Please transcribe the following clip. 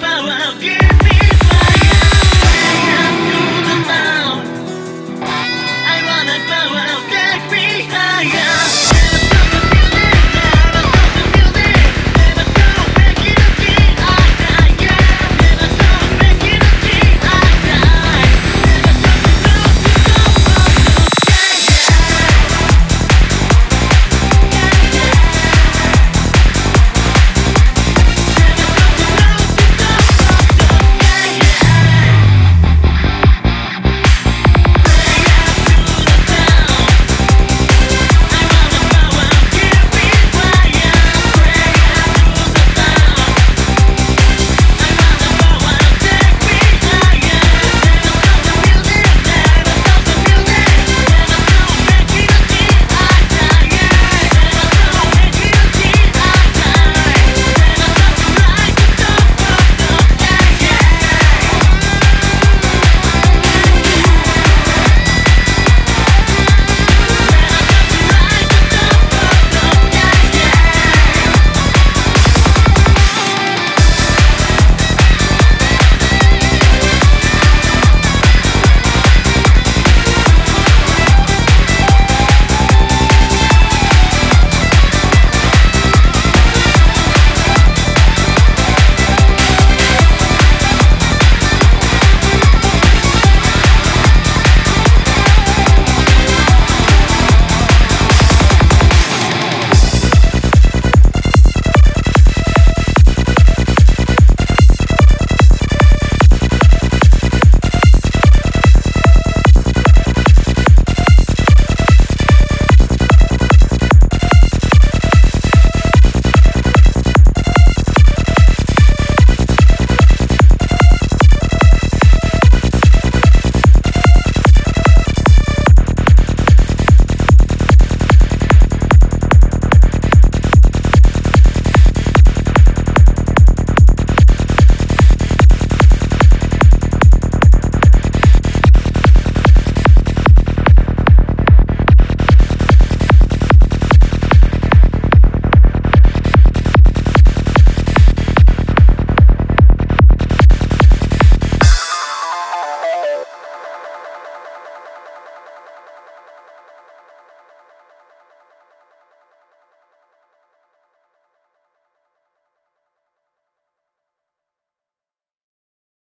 power you.